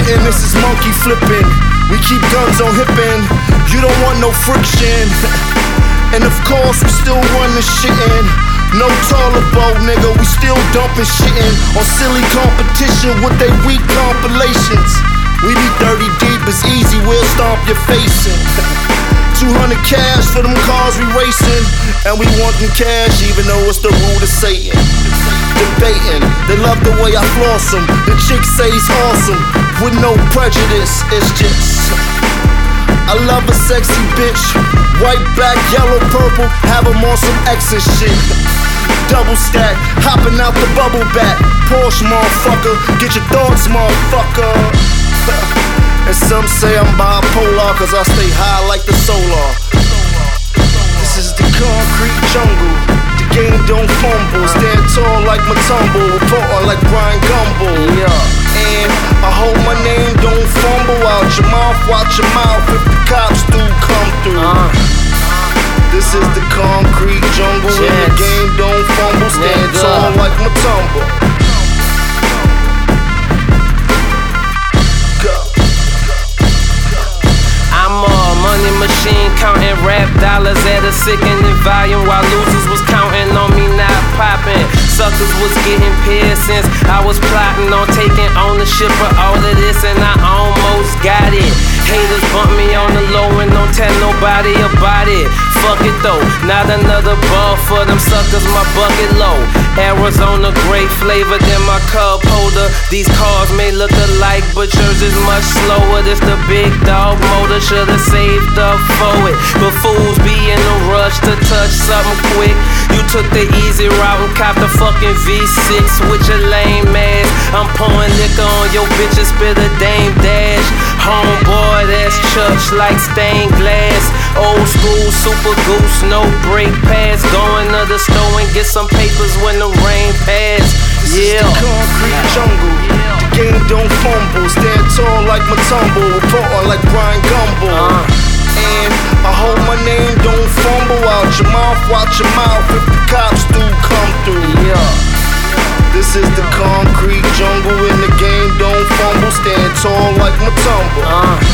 This is monkey flipping. We keep guns on hippin'. You don't want no friction. and of course, we still run the shit in. No taller boat, nigga, we still dumping shit in on silly competition with they weak compilations. We be dirty deep, it's easy, we'll stomp your face in. 200 cash for them cars we racing, and we want them cash even though it's the rule of Satan. Debating, they love the way I floss them. The chick say it's awesome, with no prejudice, it's just. I love a sexy bitch, white, black, yellow, purple, have them on some and shit. Double stack, hopping out the bubble back. Porsche, motherfucker, get your thoughts, motherfucker. and some say I'm bipolar, cause I stay high like the solar. This is the concrete jungle. The game don't fumble. Stand tall like Mutombo. Reporter like Bryant Gumbel. Yeah. And Watch your mouth if the cops do come through. Uh, This is the concrete jungle. And the game don't fumble. Stand tall like Mutombo. Go. I'm a money machine counting rap dollars at a sickening volume while losers was counting on me not popping. Suckers was getting piercings. I was plotting on taking ownership of all of this and I almost got it. Don't tell nobody about it. Fuck it though, not another ball for them suckers, my bucket low. Arizona great flavor than my cup holder. These cars may look alike, but yours is much slower. This the big dog motor, should've saved up for it. But fools be in a rush to touch something quick. You took the easy route and copped the fucking V6 with your lame ass. I'm pouring liquor on your bitch and spit a Dame Dash. Homeboy, that's church like stained glass. Old school super goose, no break pass. Going to the store and get some papers when the rain pass. This Yeah. is the concrete jungle. The game don't fumble. Stand tall like Mutombo. Reporter like Bryant Gumbel. Uh. And I hope my name don't fumble out your mouth. Watch your mouth if the cops do come through. Yeah. This is the concrete jungle. Game don't fumble. Stand tall like Mutombo. Uh.